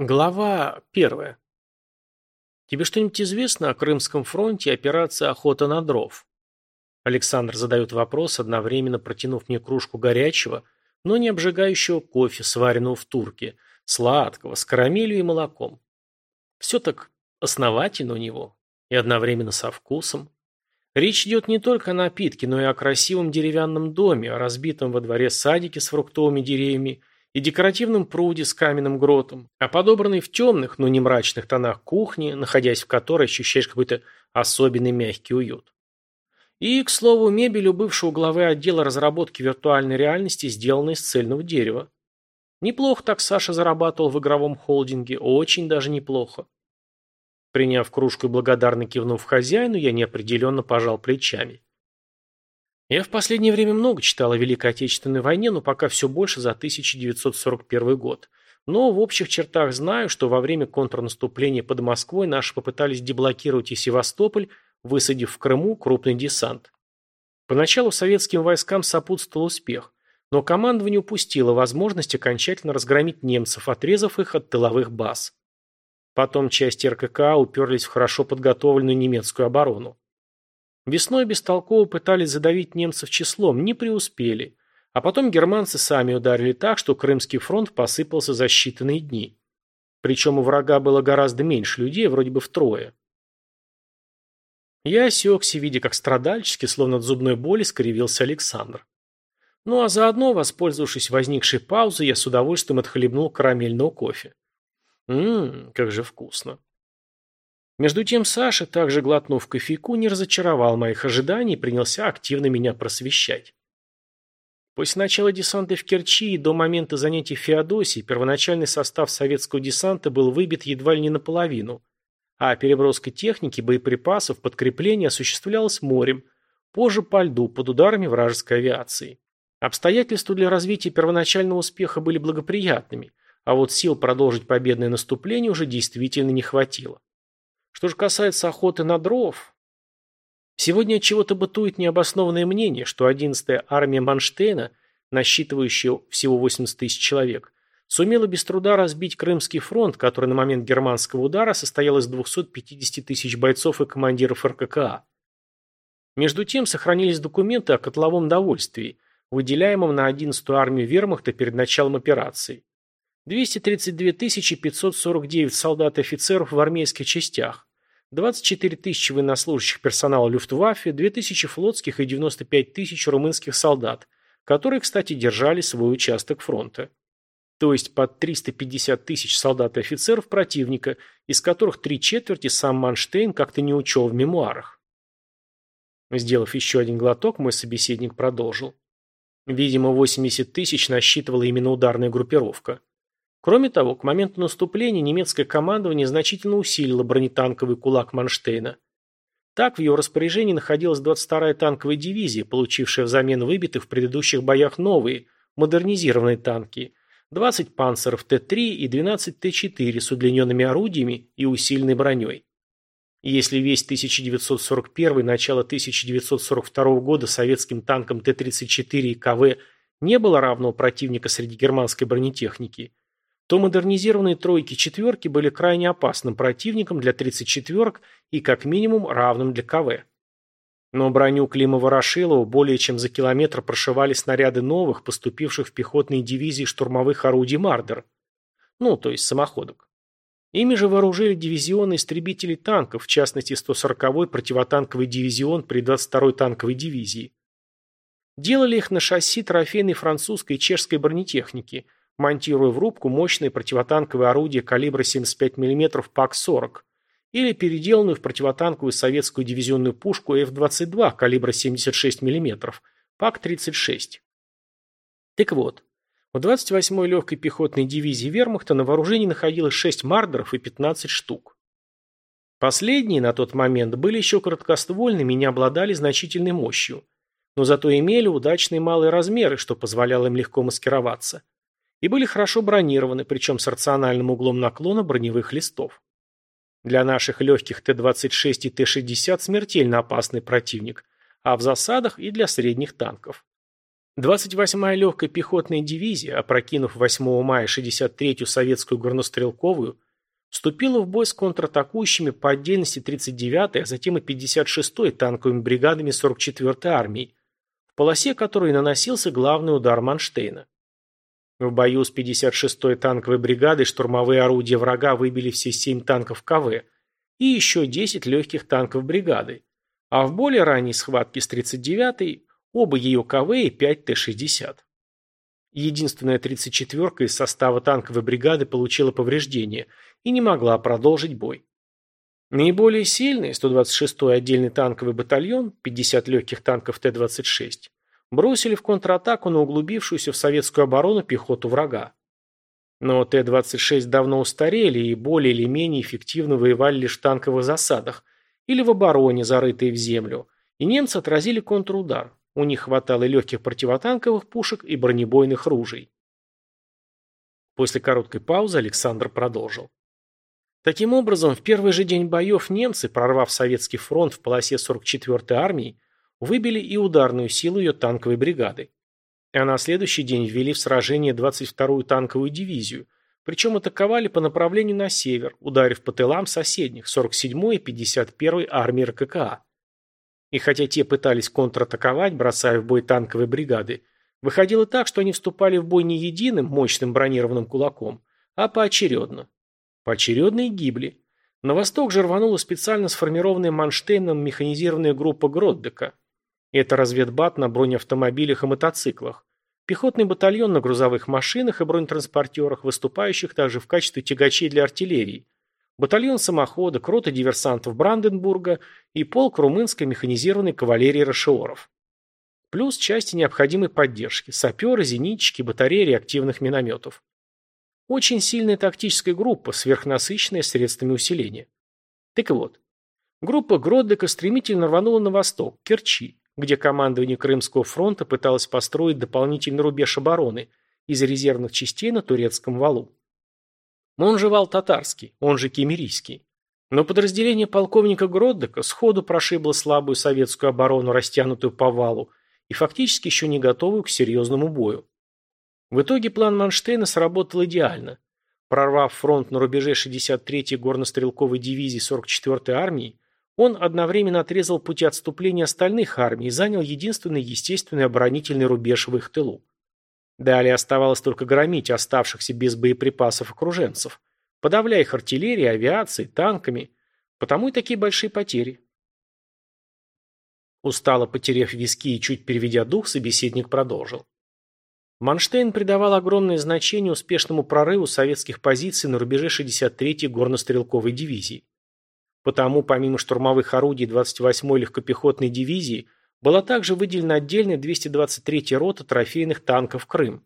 Глава первая. Тебе что-нибудь известно о Крымском фронте и операции «Охота на дров»? Александр задает вопрос, одновременно протянув мне кружку горячего, но не обжигающего кофе, сваренного в турке, сладкого, с карамелью и молоком. Все так основательно у него и одновременно со вкусом. Речь идет не только о напитке, но и о красивом деревянном доме, о разбитом во дворе садике с фруктовыми деревьями и декоративном пруде с каменным гротом, а подобранной в темных, но не мрачных тонах кухни, находясь в которой ощущаешь какой-то особенный мягкий уют. И, к слову, мебель у бывшего главы отдела разработки виртуальной реальности сделана из цельного дерева. Неплохо так Саша зарабатывал в игровом холдинге, очень даже неплохо. Приняв кружку и благодарно кивнув хозяину, я неопределенно пожал плечами. Я в последнее время много читал о Великой Отечественной войне, но пока все больше за 1941 год. Но в общих чертах знаю, что во время контрнаступления под Москвой наши попытались деблокировать и Севастополь, высадив в Крыму крупный десант. Поначалу советским войскам сопутствовал успех, но командование упустило возможность окончательно разгромить немцев, отрезав их от тыловых баз. Потом части РККА уперлись в хорошо подготовленную немецкую оборону. Весной бестолково пытались задавить немцев числом, не преуспели. А потом германцы сами ударили так, что Крымский фронт посыпался за считанные дни. Причем у врага было гораздо меньше людей, вроде бы втрое. Я осекся, видя, как страдальчески, словно от зубной боли, скривился Александр. Ну а заодно, воспользовавшись возникшей паузой, я с удовольствием отхлебнул карамельного кофе. Ммм, как же вкусно. Между тем Саша, также глотнув кофейку, не разочаровал моих ожиданий и принялся активно меня просвещать. После начала десанта в Керчи и до момента занятий Феодосии первоначальный состав советского десанта был выбит едва ли не наполовину, а переброска техники, боеприпасов, подкрепления осуществлялась морем, позже по льду, под ударами вражеской авиации. Обстоятельства для развития первоначального успеха были благоприятными, а вот сил продолжить победное наступление уже действительно не хватило. Что же касается охоты на дров, сегодня чего-то бытует необоснованное мнение, что 11-я армия Манштейна, насчитывающая всего 80 тысяч человек, сумела без труда разбить Крымский фронт, который на момент германского удара состоял из 250 тысяч бойцов и командиров РККА. Между тем сохранились документы о котловом довольствии, выделяемом на 11-ю армию вермахта перед началом операции. 232 549 солдат и офицеров в армейских частях, 24 тысячи военнослужащих персонала Люфтваффе, 2 тысячи флотских и 95 тысяч румынских солдат, которые, кстати, держали свой участок фронта. То есть под 350 тысяч солдат и офицеров противника, из которых три четверти сам Манштейн как-то не учел в мемуарах. Сделав еще один глоток, мой собеседник продолжил. Видимо, 80 тысяч насчитывала именно ударная группировка. Кроме того, к моменту наступления немецкое командование значительно усилило бронетанковый кулак Манштейна. Так в его распоряжении находилась 22-я танковая дивизия, получившая взамен выбитых в предыдущих боях новые, модернизированные танки, 20 панцеров Т-3 и 12 Т-4 с удлиненными орудиями и усиленной броней. если весь 1941 начало 1942 года советским танкам Т-34 и КВ не было равного противника среди германской бронетехники, то модернизированные тройки-четверки были крайне опасным противником для 34-ок и как минимум равным для КВ. Но броню Климова-Рашилова более чем за километр прошивали снаряды новых, поступивших в пехотные дивизии штурмовых орудий «Мардер». Ну, то есть самоходок. Ими же вооружили дивизионы истребителей танков, в частности 140-й противотанковый дивизион при 22-й танковой дивизии. Делали их на шасси трофейной французской и чешской бронетехники – монтируя в рубку мощные противотанковые орудия калибра 75 мм ПАК-40 или переделанную в противотанковую советскую дивизионную пушку F-22 калибра 76 мм ПАК-36. Так вот, в 28-й легкой пехотной дивизии вермахта на вооружении находилось 6 мардеров и 15 штук. Последние на тот момент были еще короткоствольными и не обладали значительной мощью, но зато имели удачные малые размеры, что позволяло им легко маскироваться и были хорошо бронированы, причем с рациональным углом наклона броневых листов. Для наших легких Т-26 и Т-60 смертельно опасный противник, а в засадах и для средних танков. 28-я легкая пехотная дивизия, опрокинув 8 мая 63-ю советскую горнострелковую, вступила в бой с контратакующими по отдельности 39-й, а затем и 56-й танковыми бригадами 44-й армии, в полосе которой наносился главный удар Манштейна. В бою с 56-й танковой бригадой штурмовые орудия врага выбили все 7 танков КВ и еще 10 легких танков бригады, а в более ранней схватке с 39-й оба ее КВ и 5 Т-60. Единственная 34-ка из состава танковой бригады получила повреждения и не могла продолжить бой. Наиболее сильный 126-й отдельный танковый батальон, 50 легких танков Т-26, бросили в контратаку на углубившуюся в советскую оборону пехоту врага. Но Т-26 давно устарели и более или менее эффективно воевали лишь в танковых засадах или в обороне, зарытой в землю, и немцы отразили контрудар. У них хватало легких противотанковых пушек и бронебойных ружей. После короткой паузы Александр продолжил. Таким образом, в первый же день боев немцы, прорвав советский фронт в полосе 44-й армии, выбили и ударную силу ее танковой бригады. А на следующий день ввели в сражение 22-ю танковую дивизию, причем атаковали по направлению на север, ударив по тылам соседних 47-й и 51-й армии РККА. И хотя те пытались контратаковать, бросая в бой танковые бригады, выходило так, что они вступали в бой не единым мощным бронированным кулаком, а поочередно. Поочередно и гибли. На восток же рванула специально сформированная Манштейном механизированная группа Гроддека – это разведбат на бронеавтомобилях и мотоциклах. Пехотный батальон на грузовых машинах и бронетранспортерах, выступающих также в качестве тягачей для артиллерии. Батальон самоходок, рота диверсантов Бранденбурга и полк румынской механизированной кавалерии Рашиоров. Плюс части необходимой поддержки – саперы, зенитчики, батареи реактивных минометов. Очень сильная тактическая группа, сверхнасыщенная средствами усиления. Так вот, группа Гроддека стремительно рванула на восток, Керчи, где командование Крымского фронта пыталось построить дополнительный рубеж обороны из резервных частей на турецком валу. Он же вал татарский, он же кемерийский. Но подразделение полковника Гроддека сходу прошибло слабую советскую оборону, растянутую по валу, и фактически еще не готовую к серьезному бою. В итоге план Манштейна сработал идеально. Прорвав фронт на рубеже 63-й горнострелковой дивизии 44-й армии, он одновременно отрезал пути отступления остальных армий и занял единственный естественный оборонительный рубеж в их тылу. Далее оставалось только громить оставшихся без боеприпасов окруженцев, подавляя их артиллерией, авиацией, танками. Потому и такие большие потери. Устало потеряв виски и чуть переведя дух, собеседник продолжил. Манштейн придавал огромное значение успешному прорыву советских позиций на рубеже 63-й горнострелковой дивизии. Потому, помимо штурмовых орудий 28-й легкопехотной дивизии, была также выделена отдельная 223-я рота трофейных танков «Крым».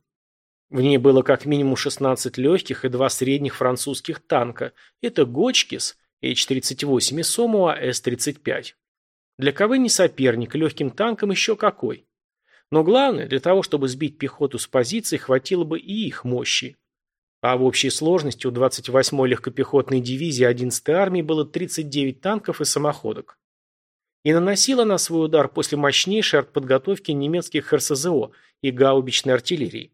В ней было как минимум 16 легких и два средних французских танка. Это «Гочкис» H-38 и «Сомуа» С-35. Для КВ не соперник, легким танком еще какой. Но главное, для того, чтобы сбить пехоту с позиций, хватило бы и их мощи. А в общей сложности у 28-й легкопехотной дивизии 11-й армии было 39 танков и самоходок. И наносила она свой удар после мощнейшей артподготовки немецких РСЗО и гаубичной артиллерии.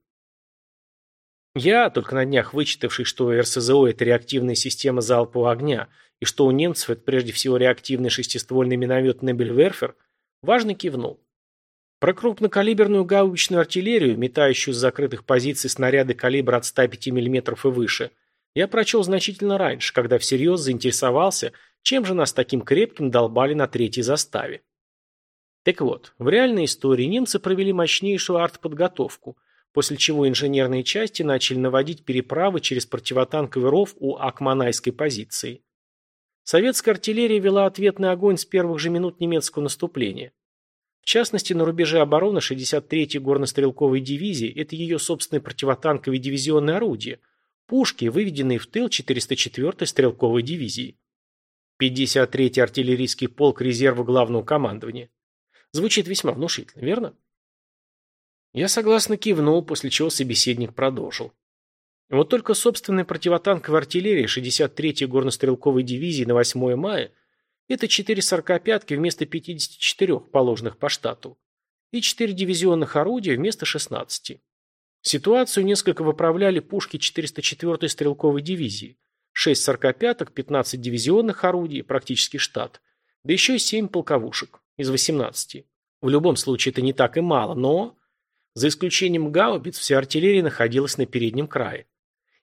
Я, только на днях вычитавший, что РСЗО – это реактивная система залпового огня, и что у немцев это прежде всего реактивный шестиствольный миномет Небельверфер, важно кивнул. Про крупнокалиберную гаубичную артиллерию, метающую с закрытых позиций снаряды калибра от 105 мм и выше, я прочел значительно раньше, когда всерьез заинтересовался, чем же нас таким крепким долбали на третьей заставе. Так вот, в реальной истории немцы провели мощнейшую артподготовку, после чего инженерные части начали наводить переправы через противотанковый ров у Акманайской позиции. Советская артиллерия вела ответный огонь с первых же минут немецкого наступления. В частности, на рубеже обороны 63-й горнострелковой дивизии это ее собственные противотанковые дивизионные орудия, пушки, выведенные в тыл 404-й стрелковой дивизии. 53-й артиллерийский полк резерва главного командования. Звучит весьма внушительно, верно? Я согласно кивнул, после чего собеседник продолжил. Вот только собственная противотанковая артиллерия 63-й горнострелковой дивизии на 8 мая – это четыре сорокопятки вместо 54 положенных по штату. и 4 дивизионных орудия вместо 16. Ситуацию несколько выправляли пушки 404-й стрелковой дивизии, 6 сорокопяток, 15 дивизионных орудий, практически штат, да еще и 7 полковушек из 18. В любом случае это не так и мало, но... За исключением гаубиц, вся артиллерия находилась на переднем крае.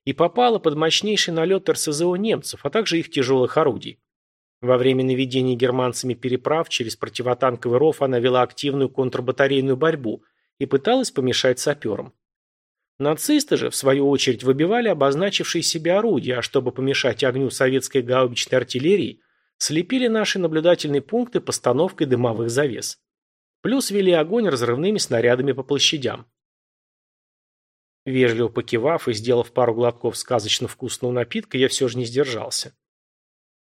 И попала под мощнейший налет РСЗО немцев, а также их тяжелых орудий. Во время наведения германцами переправ через противотанковый ров она вела активную контрбатарейную борьбу и пыталась помешать саперам. Нацисты же, в свою очередь, выбивали обозначившие себя орудия, а чтобы помешать огню советской гаубичной артиллерии, слепили наши наблюдательные пункты постановкой дымовых завес. Плюс вели огонь разрывными снарядами по площадям. Вежливо покивав и сделав пару глотков сказочно вкусного напитка, я все же не сдержался.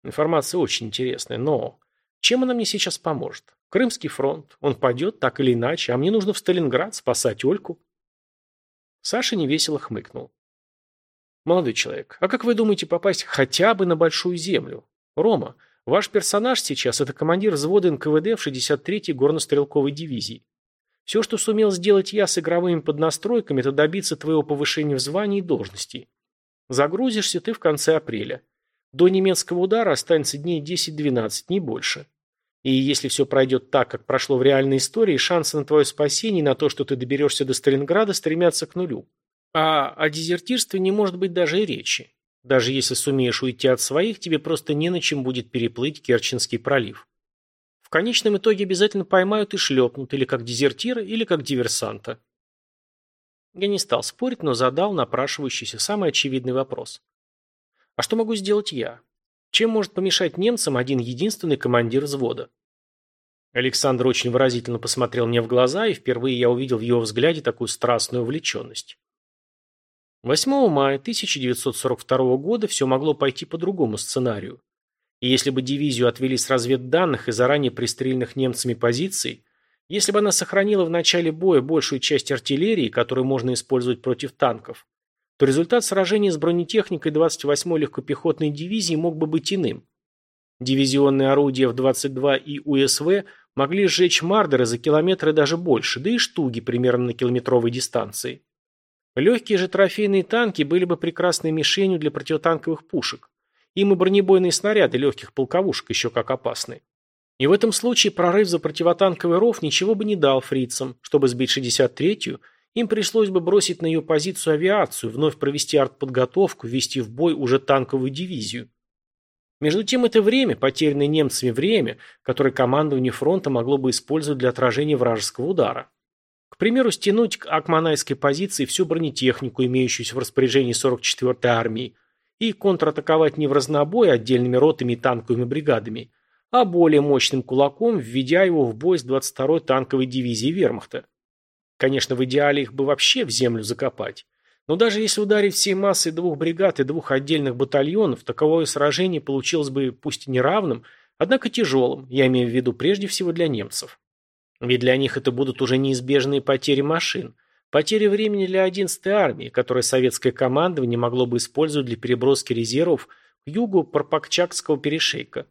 Информация очень интересная, но чем она мне сейчас поможет? Крымский фронт, он пойдет так или иначе, а мне нужно в Сталинград спасать Ольку. Саша невесело хмыкнул. «Молодой человек, а как вы думаете попасть хотя бы на Большую Землю? Рома, ваш персонаж сейчас – это командир взвода НКВД в 63-й горнострелковой дивизии. Все, что сумел сделать я с игровыми поднастройками, это добиться твоего повышения в звании и должности. Загрузишься ты в конце апреля. До немецкого удара останется дней 10-12, не больше. И если все пройдет так, как прошло в реальной истории, шансы на твое спасение и на то, что ты доберешься до Сталинграда, стремятся к нулю. А о дезертирстве не может быть даже и речи. Даже если сумеешь уйти от своих, тебе просто не на чем будет переплыть Керченский пролив. В конечном итоге обязательно поймают и шлепнут, или как дезертира, или как диверсанта. Я не стал спорить, но задал напрашивающийся самый очевидный вопрос. А что могу сделать я? Чем может помешать немцам один единственный командир взвода? Александр очень выразительно посмотрел мне в глаза, и впервые я увидел в его взгляде такую страстную увлеченность. 8 мая 1942 года все могло пойти по другому сценарию. И если бы дивизию отвели с разведданных и заранее пристреленных немцами позиций, если бы она сохранила в начале боя большую часть артиллерии, которую можно использовать против танков, то результат сражения с бронетехникой 28-й легкопехотной дивизии мог бы быть иным. Дивизионные орудия в 22 и УСВ могли сжечь мардеры за километры даже больше, да и штуги примерно на километровой дистанции. Легкие же трофейные танки были бы прекрасной мишенью для противотанковых пушек. Им и бронебойные снаряды легких полковушек еще как опасны. И в этом случае прорыв за противотанковый ров ничего бы не дал фрицам, чтобы сбить 63-ю им пришлось бы бросить на ее позицию авиацию, вновь провести артподготовку, ввести в бой уже танковую дивизию. Между тем это время, потерянное немцами время, которое командование фронта могло бы использовать для отражения вражеского удара. К примеру, стянуть к Акманайской позиции всю бронетехнику, имеющуюся в распоряжении 44-й армии, и контратаковать не в разнобой отдельными ротами и танковыми бригадами, а более мощным кулаком, введя его в бой с 22-й танковой дивизией вермахта. Конечно, в идеале их бы вообще в землю закопать. Но даже если ударить всей массой двух бригад и двух отдельных батальонов, таковое сражение получилось бы пусть и неравным, однако тяжелым, я имею в виду прежде всего для немцев. Ведь для них это будут уже неизбежные потери машин, потери времени для 11-й армии, которое советское командование могло бы использовать для переброски резервов к югу Парпакчакского перешейка.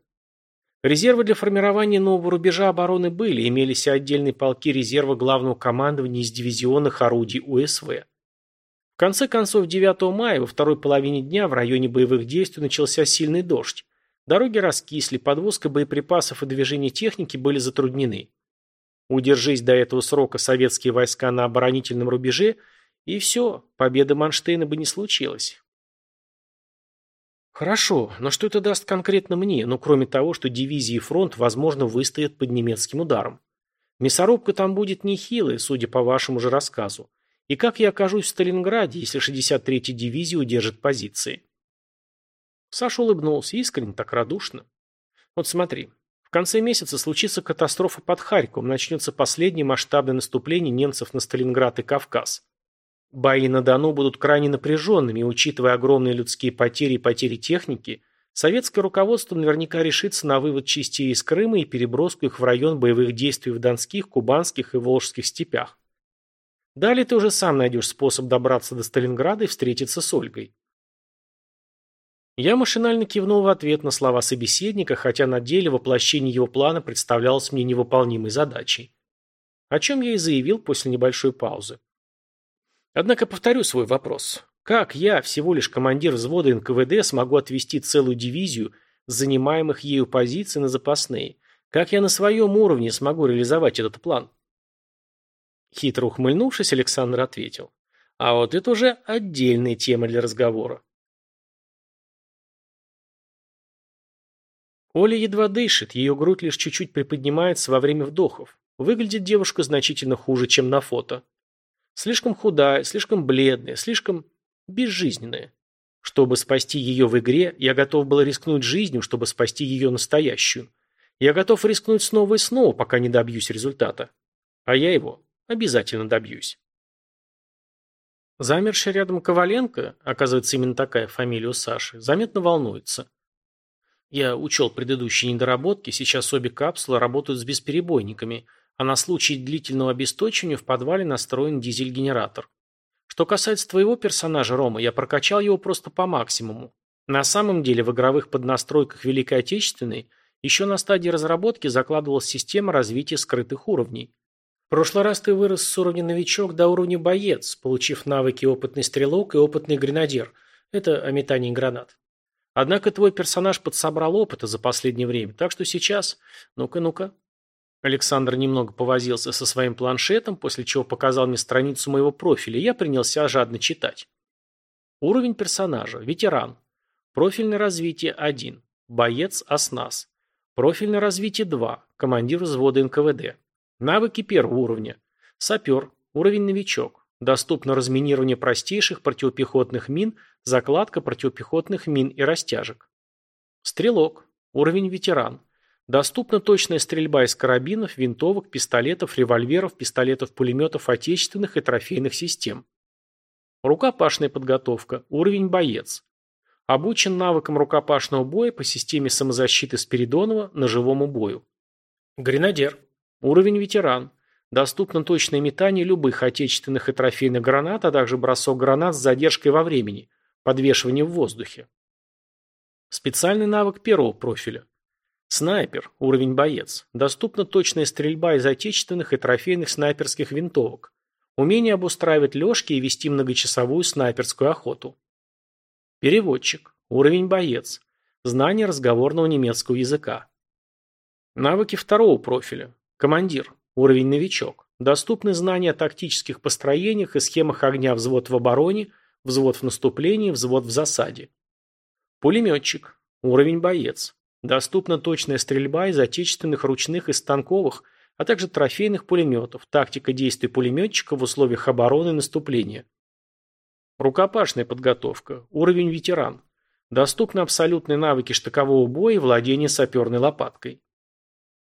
Резервы для формирования нового рубежа обороны были, имелись и отдельные полки резерва главного командования из дивизионных орудий УСВ. В конце концов, 9 мая, во второй половине дня, в районе боевых действий начался сильный дождь. Дороги раскисли, подвозка боеприпасов и движение техники были затруднены. Удержись до этого срока советские войска на оборонительном рубеже, и все, победа Манштейна бы не случилась. Хорошо, но что это даст конкретно мне, ну кроме того, что дивизии и фронт, возможно, выстоят под немецким ударом? Мясорубка там будет нехилая, судя по вашему же рассказу. И как я окажусь в Сталинграде, если 63-я дивизия удержит позиции? Саша улыбнулся, искренне, так радушно. Вот смотри, в конце месяца случится катастрофа под Харьковом, начнется последнее масштабное наступление немцев на Сталинград и Кавказ. Бои на Дону будут крайне напряженными, и, учитывая огромные людские потери и потери техники, советское руководство наверняка решится на вывод частей из Крыма и переброску их в район боевых действий в Донских, Кубанских и Волжских степях. Далее ты уже сам найдешь способ добраться до Сталинграда и встретиться с Ольгой. Я машинально кивнул в ответ на слова собеседника, хотя на деле воплощение его плана представлялось мне невыполнимой задачей. о чем я и заявил после небольшой паузы. Однако повторю свой вопрос. Как я, всего лишь командир взвода НКВД, смогу отвести целую дивизию занимаемых ею позиций на запасные? Как я на своем уровне смогу реализовать этот план? Хитро ухмыльнувшись, Александр ответил. А вот это уже отдельная тема для разговора. Оля едва дышит, ее грудь лишь чуть-чуть приподнимается во время вдохов. Выглядит девушка значительно хуже, чем на фото. Слишком худая, слишком бледная, слишком безжизненная. Чтобы спасти ее в игре, я готов был рискнуть жизнью, чтобы спасти ее настоящую. Я готов рискнуть снова и снова, пока не добьюсь результата. А я его обязательно добьюсь. Замерший рядом Коваленко, оказывается именно такая фамилия у Саши, заметно волнуется. Я учел предыдущие недоработки, сейчас обе капсулы работают с бесперебойниками, а на случай длительного обесточивания в подвале настроен дизель-генератор. Что касается твоего персонажа, Рома, я прокачал его просто по максимуму. На самом деле в игровых поднастройках Великой Отечественной еще на стадии разработки закладывалась система развития скрытых уровней. В прошлый раз ты вырос с уровня новичок до уровня боец, получив навыки опытный стрелок и опытный гренадер. Это о метании гранат. Однако твой персонаж подсобрал опыта за последнее время, так что сейчас... Ну-ка, ну-ка. Александр немного повозился со своим планшетом, после чего показал мне страницу моего профиля, и я принялся жадно читать. Уровень персонажа. Ветеран. Профильное развитие 1. Боец ОСНАС. Профильное развитие 2. Командир взвода НКВД. Навыки первого уровня. Сапер. Уровень новичок. Доступно разминирование простейших противопехотных мин, закладка противопехотных мин и растяжек. Стрелок. Уровень ветеран. Доступна точная стрельба из карабинов, винтовок, пистолетов, револьверов, пистолетов-пулеметов отечественных и трофейных систем. Рукопашная подготовка. Уровень боец. Обучен навыкам рукопашного боя по системе самозащиты Спиридонова ножевому бою. Гренадер. Уровень ветеран. Доступно точное метание любых отечественных и трофейных гранат, а также бросок гранат с задержкой во времени, подвешивание в воздухе. Специальный навык первого профиля. Снайпер, уровень боец. Доступна точная стрельба из отечественных и трофейных снайперских винтовок. Умение обустраивать лёжки и вести многочасовую снайперскую охоту. Переводчик, уровень боец. Знание разговорного немецкого языка. Навыки второго профиля. Командир. Уровень новичок. Доступны знания о тактических построениях и схемах огня взвод в обороне, взвод в наступлении, взвод в засаде. Пулеметчик. Уровень боец. Доступна точная стрельба из отечественных ручных и станковых, а также трофейных пулеметов, тактика действий пулеметчика в условиях обороны и наступления. Рукопашная подготовка. Уровень ветеран. Доступны абсолютные навыки штыкового боя и владения саперной лопаткой.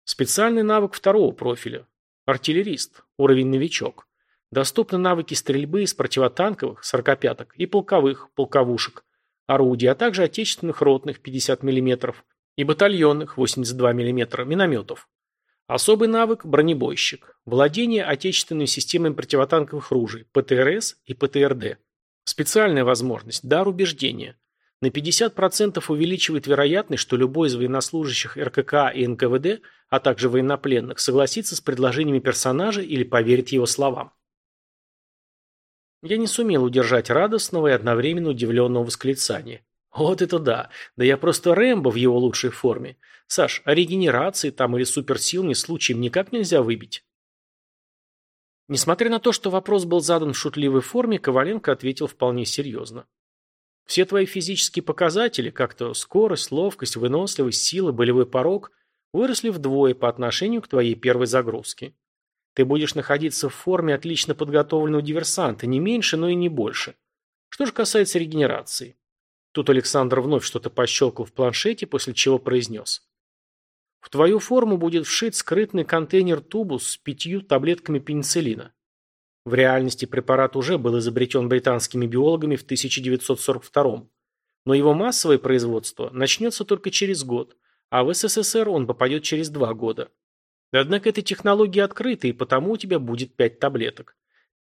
Специальный навык второго профиля. Артиллерист. Уровень новичок. Доступны навыки стрельбы из противотанковых, сорокопяток, и полковых, полковушек, орудий, а также отечественных ротных 50 мм и батальонных 82 мм минометов. Особый навык – бронебойщик. Владение отечественными системами противотанковых ружей, ПТРС и ПТРД. Специальная возможность – дар убеждения. На 50% увеличивает вероятность, что любой из военнослужащих РКК и НКВД, а также военнопленных, согласится с предложениями персонажа или поверит его словам. Я не сумел удержать радостного и одновременно удивленного восклицания. Вот это да! Да я просто Рэмбо в его лучшей форме. Саш, а регенерации там или суперсил ни случаем никак нельзя выбить? Несмотря на то, что вопрос был задан в шутливой форме, Коваленко ответил вполне серьезно. Все твои физические показатели, как то скорость, ловкость, выносливость, сила, болевой порог, выросли вдвое по отношению к твоей первой загрузке. Ты будешь находиться в форме отлично подготовленного диверсанта, не меньше, но и не больше. Что же касается регенерации. Тут Александр вновь что-то пощелкал в планшете, после чего произнес. В твою форму будет вшит скрытный контейнер-тубус с пятью таблетками пенициллина. В реальности препарат уже был изобретен британскими биологами в 1942 но его массовое производство начнется только через год, а в СССР он попадет через два года. Однако эта технология открыта, и потому у тебя будет пять таблеток.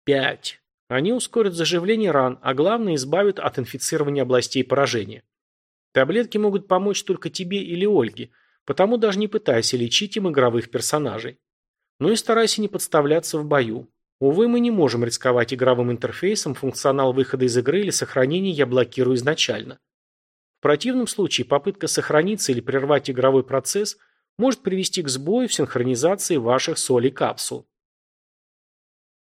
Пять. Они ускорят заживление ран, а главное избавят от инфицирования областей поражения. Таблетки могут помочь только тебе или Ольге, потому даже не пытайся лечить им игровых персонажей. Ну и старайся не подставляться в бою. Увы, мы не можем рисковать игровым интерфейсом, функционал выхода из игры или сохранения я блокирую изначально. В противном случае попытка сохраниться или прервать игровой процесс может привести к сбою в синхронизации ваших солей капсул.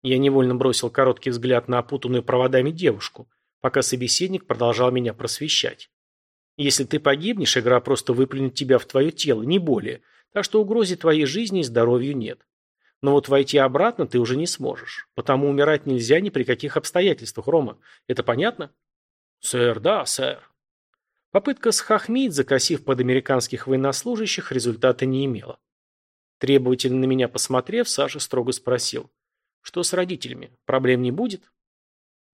Я невольно бросил короткий взгляд на опутанную проводами девушку, пока собеседник продолжал меня просвещать. Если ты погибнешь, игра просто выплюнет тебя в твое тело, не более, так что угрозе твоей жизни и здоровью нет. Но вот войти обратно ты уже не сможешь, потому умирать нельзя ни при каких обстоятельствах, Рома. Это понятно? Сэр, да, сэр. Попытка схохмить, закосив под американских военнослужащих, результата не имела. Требовательно на меня посмотрев, Саша строго спросил. Что с родителями? Проблем не будет?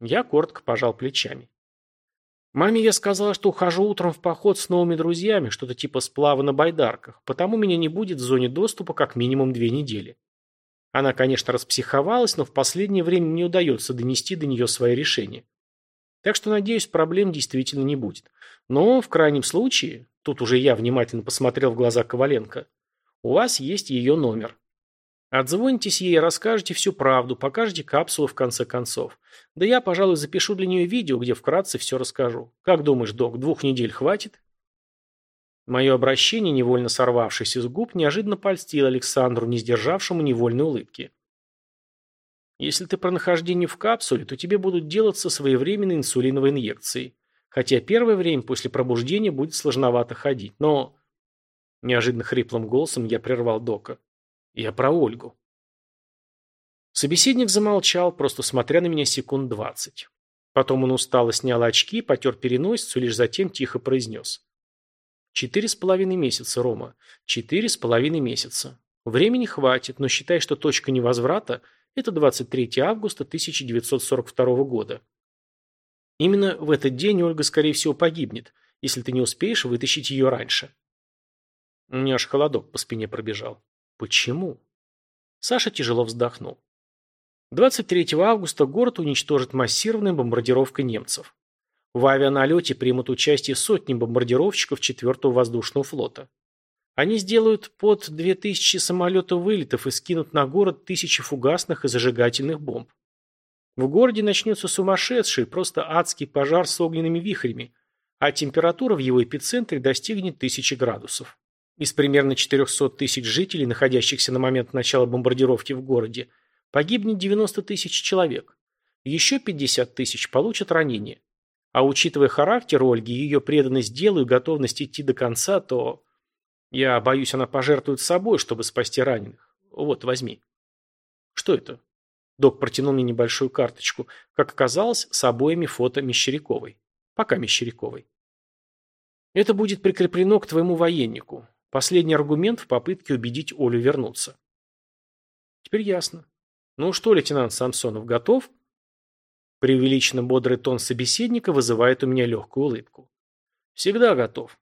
Я коротко пожал плечами. Маме я сказала, что ухожу утром в поход с новыми друзьями, что-то типа сплава на байдарках, потому меня не будет в зоне доступа как минимум две недели. Она, конечно, распсиховалась, но в последнее время мне удается донести до нее свои решения. Так что, надеюсь, проблем действительно не будет. Но, в крайнем случае, тут уже я внимательно посмотрел в глаза Коваленко, у вас есть ее номер. Отзвонитесь ей и расскажете всю правду, покажете капсулу в конце концов. Да я, пожалуй, запишу для нее видео, где вкратце все расскажу. Как думаешь, док, двух недель хватит? Мое обращение, невольно сорвавшись из губ, неожиданно польстило Александру, не сдержавшему невольной улыбки. Если ты про нахождение в капсуле, то тебе будут делаться своевременные инсулиновые инъекции. Хотя первое время после пробуждения будет сложновато ходить. Но... Неожиданно хриплым голосом я прервал Дока. Я про Ольгу. Собеседник замолчал, просто смотря на меня секунд двадцать. Потом он устало снял очки, потер переносицу, лишь затем тихо произнес. Четыре с половиной месяца, Рома. Четыре с половиной месяца. Времени хватит, но считай, что точка невозврата – это 23 августа 1942 года. Именно в этот день Ольга, скорее всего, погибнет, если ты не успеешь вытащить ее раньше. У меня аж холодок по спине пробежал. Почему? Саша тяжело вздохнул. 23 августа город уничтожит массированной бомбардировкой немцев. В авианалете примут участие сотни бомбардировщиков 4-го воздушного флота. Они сделают под 2000 самолетов вылетов и скинут на город тысячи фугасных и зажигательных бомб. В городе начнется сумасшедший, просто адский пожар с огненными вихрями, а температура в его эпицентре достигнет тысячи градусов. Из примерно 400 тысяч жителей, находящихся на момент начала бомбардировки в городе, погибнет 90 тысяч человек. Еще 50 тысяч получат ранения. А учитывая характер Ольги, ее преданность делу и готовность идти до конца, то... Я боюсь, она пожертвует собой, чтобы спасти раненых. Вот, возьми. Что это? Док протянул мне небольшую карточку. Как оказалось, с обоими фото Мещеряковой. Пока Мещеряковой. Это будет прикреплено к твоему военнику. Последний аргумент в попытке убедить Олю вернуться. Теперь ясно. Ну что, лейтенант Самсонов, готов? Преувеличенно бодрый тон собеседника вызывает у меня легкую улыбку. Всегда готов.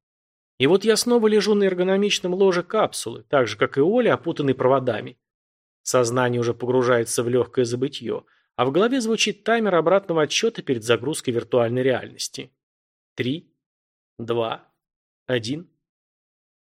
И вот я снова лежу на эргономичном ложе капсулы, так же, как и Оля, опутанный проводами. Сознание уже погружается в легкое забытье, а в голове звучит таймер обратного отсчета перед загрузкой виртуальной реальности. Три, два, один.